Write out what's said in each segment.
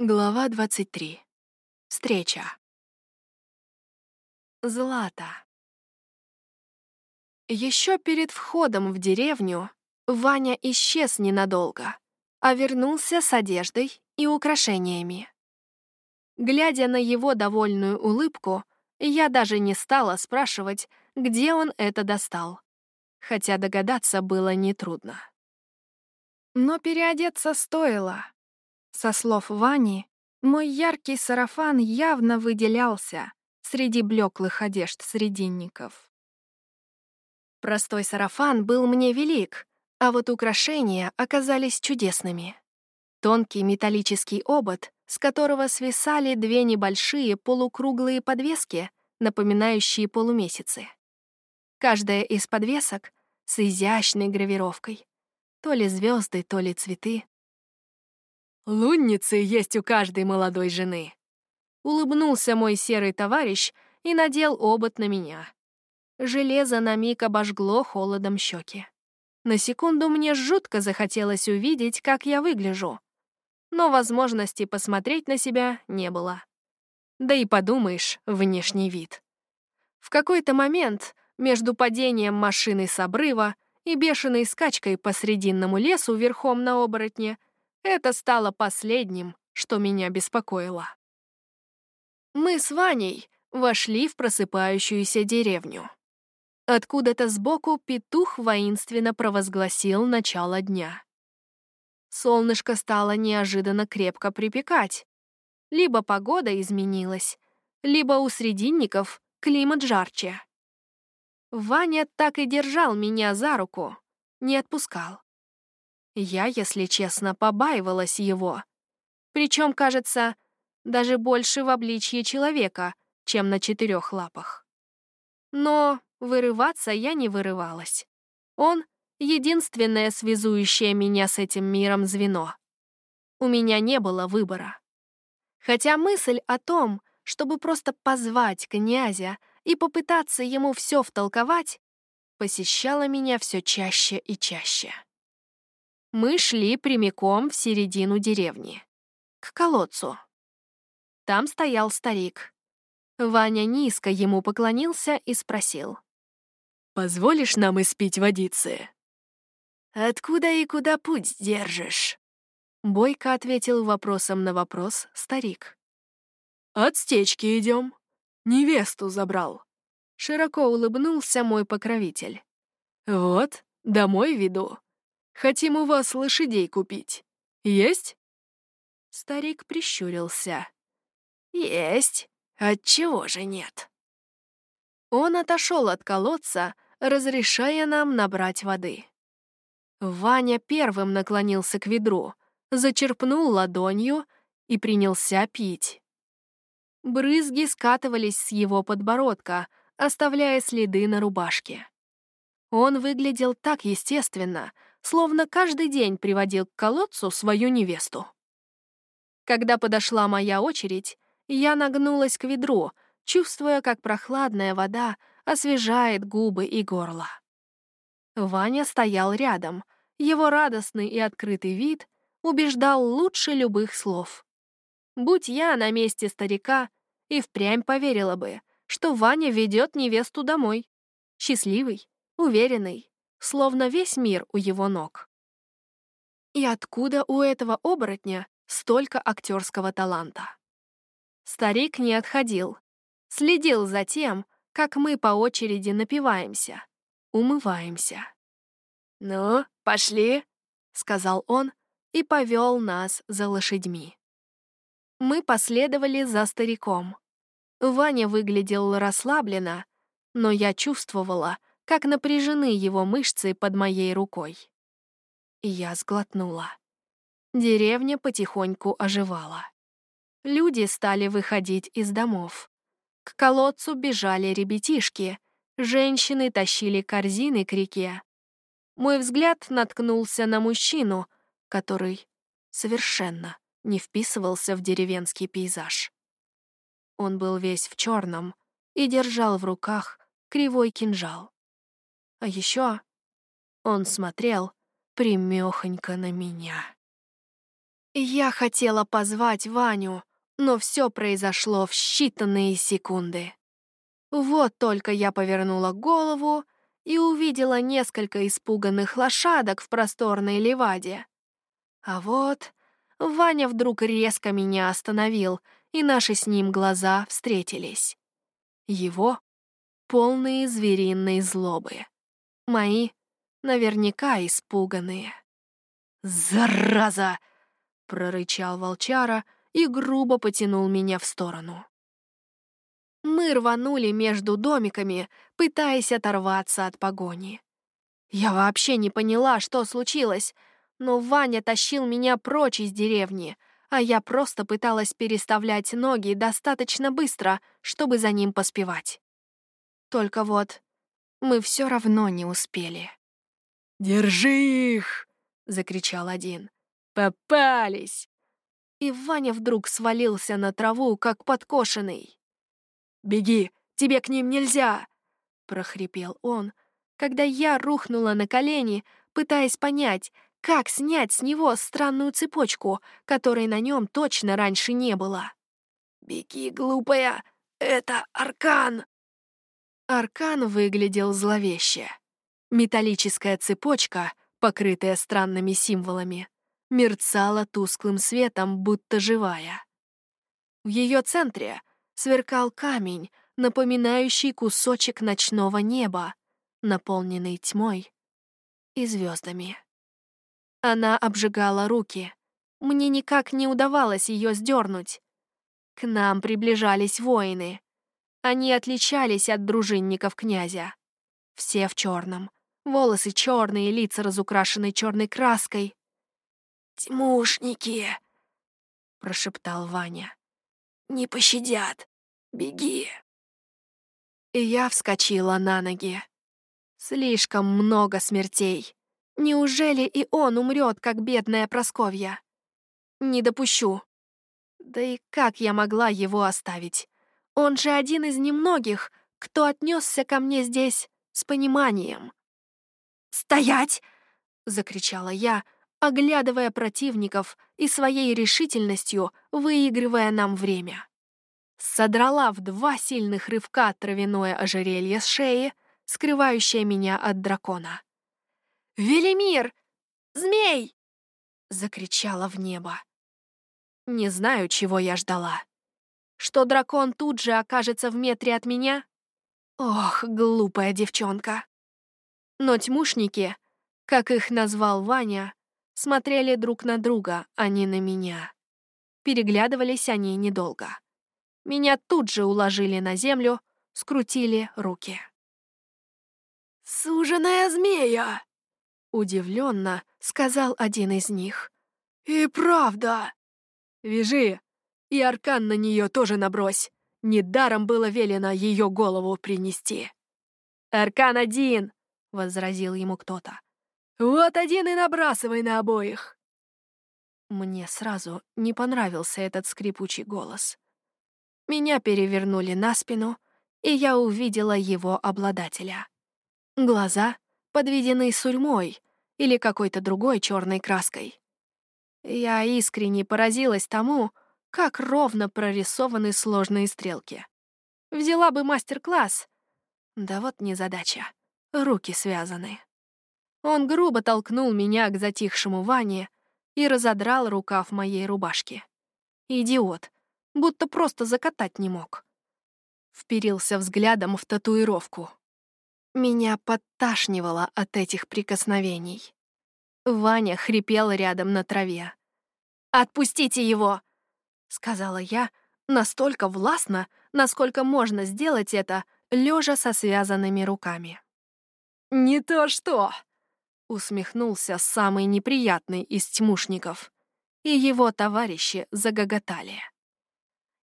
Глава 23. Встреча. Злата. Еще перед входом в деревню Ваня исчез ненадолго, а вернулся с одеждой и украшениями. Глядя на его довольную улыбку, я даже не стала спрашивать, где он это достал, хотя догадаться было нетрудно. Но переодеться стоило. Со слов Вани, мой яркий сарафан явно выделялся среди блеклых одежд срединников. Простой сарафан был мне велик, а вот украшения оказались чудесными. Тонкий металлический обод, с которого свисали две небольшие полукруглые подвески, напоминающие полумесяцы. Каждая из подвесок с изящной гравировкой. То ли звезды, то ли цветы. Лунницы есть у каждой молодой жены. Улыбнулся мой серый товарищ и надел обод на меня. Железо на миг обожгло холодом щеки. На секунду мне жутко захотелось увидеть, как я выгляжу. Но возможности посмотреть на себя не было. Да и подумаешь, внешний вид. В какой-то момент между падением машины с обрыва и бешеной скачкой по срединному лесу верхом на оборотне — это стало последним, что меня беспокоило. Мы с Ваней вошли в просыпающуюся деревню. Откуда-то сбоку петух воинственно провозгласил начало дня. Солнышко стало неожиданно крепко припекать. Либо погода изменилась, либо у срединников климат жарче. Ваня так и держал меня за руку, не отпускал. Я, если честно, побаивалась его. Причем, кажется, даже больше в обличье человека, чем на четырех лапах. Но вырываться я не вырывалась. Он — единственное связующее меня с этим миром звено. У меня не было выбора. Хотя мысль о том, чтобы просто позвать князя и попытаться ему все втолковать, посещала меня все чаще и чаще. Мы шли прямиком в середину деревни, к колодцу. Там стоял старик. Ваня низко ему поклонился и спросил. «Позволишь нам испить водицы?» «Откуда и куда путь держишь?» Бойко ответил вопросом на вопрос старик. «От стечки идем. Невесту забрал». Широко улыбнулся мой покровитель. «Вот, домой веду. Хотим у вас лошадей купить. Есть?» Старик прищурился. «Есть. Отчего же нет?» Он отошел от колодца, разрешая нам набрать воды. Ваня первым наклонился к ведру, зачерпнул ладонью и принялся пить. Брызги скатывались с его подбородка, оставляя следы на рубашке. Он выглядел так естественно, словно каждый день приводил к колодцу свою невесту. Когда подошла моя очередь, я нагнулась к ведру, чувствуя, как прохладная вода освежает губы и горло. Ваня стоял рядом, его радостный и открытый вид убеждал лучше любых слов. Будь я на месте старика, и впрямь поверила бы, что Ваня ведет невесту домой. Счастливый, уверенный, словно весь мир у его ног. И откуда у этого оборотня столько актерского таланта? Старик не отходил, следил за тем, как мы по очереди напиваемся, умываемся. «Ну, пошли», — сказал он и повел нас за лошадьми. Мы последовали за стариком. Ваня выглядел расслабленно, но я чувствовала, как напряжены его мышцы под моей рукой. я сглотнула. Деревня потихоньку оживала. Люди стали выходить из домов. К колодцу бежали ребятишки, женщины тащили корзины к реке. Мой взгляд наткнулся на мужчину, который совершенно не вписывался в деревенский пейзаж. Он был весь в черном и держал в руках кривой кинжал. А еще он смотрел примехонько на меня. Я хотела позвать Ваню, но все произошло в считанные секунды. Вот только я повернула голову и увидела несколько испуганных лошадок в просторной леваде. А вот Ваня вдруг резко меня остановил, и наши с ним глаза встретились. Его полные звериной злобы. Мои наверняка испуганные. «Зараза!» — прорычал волчара и грубо потянул меня в сторону. Мы рванули между домиками, пытаясь оторваться от погони. Я вообще не поняла, что случилось, но Ваня тащил меня прочь из деревни, а я просто пыталась переставлять ноги достаточно быстро, чтобы за ним поспевать. Только вот мы все равно не успели. «Держи их!» — закричал один. «Попались!» И Ваня вдруг свалился на траву, как подкошенный. «Беги, тебе к ним нельзя!» — прохрипел он, когда я рухнула на колени, пытаясь понять, как снять с него странную цепочку, которой на нем точно раньше не было. «Беги, глупая! Это аркан!» Аркан выглядел зловеще. Металлическая цепочка, покрытая странными символами, мерцала тусклым светом, будто живая. В ее центре сверкал камень, напоминающий кусочек ночного неба, наполненный тьмой и звездами. Она обжигала руки. Мне никак не удавалось ее сдернуть. К нам приближались воины. Они отличались от дружинников князя. Все в черном, волосы черные, лица разукрашены черной краской. «Тьмушники!» — прошептал Ваня. «Не пощадят! Беги!» И я вскочила на ноги. Слишком много смертей. Неужели и он умрет, как бедная Просковья? Не допущу. Да и как я могла его оставить? Он же один из немногих, кто отнесся ко мне здесь с пониманием. «Стоять!» — закричала я, оглядывая противников и своей решительностью выигрывая нам время. Содрала в два сильных рывка травяное ожерелье с шеи, скрывающее меня от дракона. «Велимир! Змей!» — закричала в небо. Не знаю, чего я ждала. Что дракон тут же окажется в метре от меня? Ох, глупая девчонка. Но тьмушники, как их назвал Ваня, смотрели друг на друга, а не на меня. Переглядывались они недолго. Меня тут же уложили на землю, скрутили руки. «Суженая змея!» Удивленно сказал один из них. «И правда!» «Вяжи, и аркан на нее тоже набрось. Недаром было велено ее голову принести». «Аркан один!» — возразил ему кто-то. «Вот один и набрасывай на обоих!» Мне сразу не понравился этот скрипучий голос. Меня перевернули на спину, и я увидела его обладателя. Глаза подведены сурьмой или какой-то другой черной краской. Я искренне поразилась тому, как ровно прорисованы сложные стрелки. Взяла бы мастер-класс. Да вот незадача. Руки связаны. Он грубо толкнул меня к затихшему Ване и разодрал рукав моей рубашки. Идиот, будто просто закатать не мог. Вперился взглядом в татуировку. Меня подташнивало от этих прикосновений. Ваня хрипел рядом на траве. «Отпустите его!» — сказала я настолько властно, насколько можно сделать это, лежа со связанными руками. «Не то что!» — усмехнулся самый неприятный из тьмушников, и его товарищи загоготали.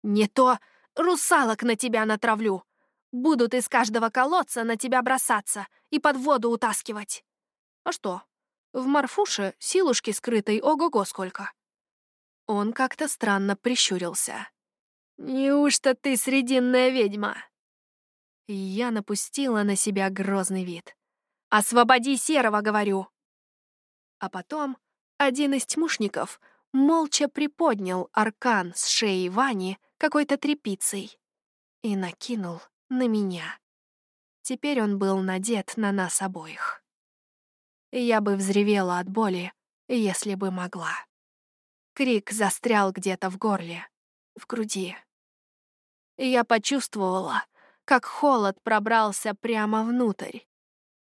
«Не то русалок на тебя натравлю! Будут из каждого колодца на тебя бросаться и под воду утаскивать. А что, в Марфуше силушки скрытой ого-го сколько. Он как-то странно прищурился. «Неужто ты срединная ведьма?» Я напустила на себя грозный вид. «Освободи Серого, говорю!» А потом один из тьмушников молча приподнял аркан с шеи Вани какой-то тряпицей и накинул на меня. Теперь он был надет на нас обоих. Я бы взревела от боли, если бы могла. Крик застрял где-то в горле, в груди. Я почувствовала, как холод пробрался прямо внутрь,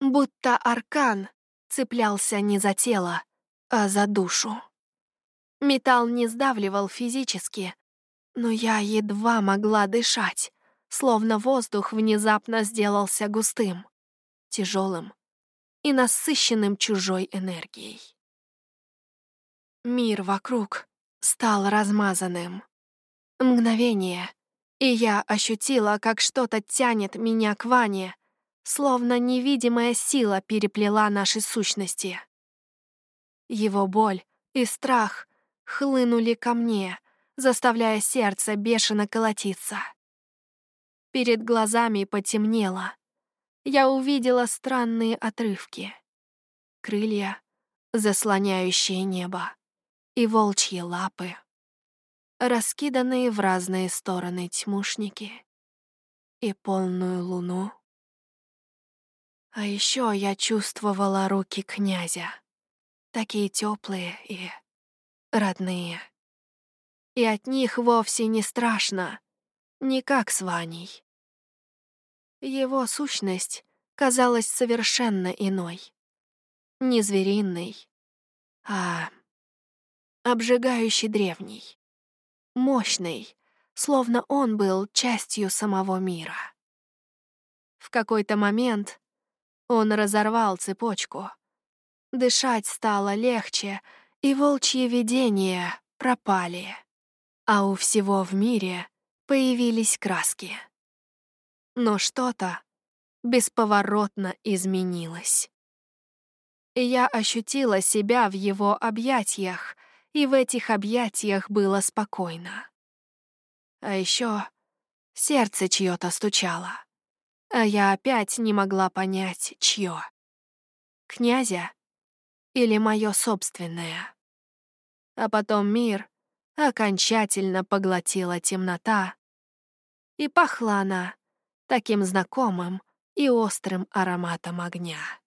будто аркан цеплялся не за тело, а за душу. Металл не сдавливал физически, но я едва могла дышать, словно воздух внезапно сделался густым, тяжелым и насыщенным чужой энергией. Мир вокруг стал размазанным. Мгновение, и я ощутила, как что-то тянет меня к Ване, словно невидимая сила переплела наши сущности. Его боль и страх хлынули ко мне, заставляя сердце бешено колотиться. Перед глазами потемнело. Я увидела странные отрывки. Крылья, заслоняющие небо, и волчьи лапы, раскиданные в разные стороны тьмушники и полную луну. А еще я чувствовала руки князя, такие теплые и родные. И от них вовсе не страшно, не как с Ваней. Его сущность казалась совершенно иной. Не звериной, а обжигающий древний, мощный, словно он был частью самого мира. В какой-то момент он разорвал цепочку. Дышать стало легче, и волчьи видения пропали, а у всего в мире появились краски. Но что-то бесповоротно изменилось. Я ощутила себя в его объятиях, и в этих объятиях было спокойно. А еще сердце чье-то стучало а я опять не могла понять, чье. Князя или мое собственное. А потом мир окончательно поглотила темнота, и пахла она таким знакомым и острым ароматом огня.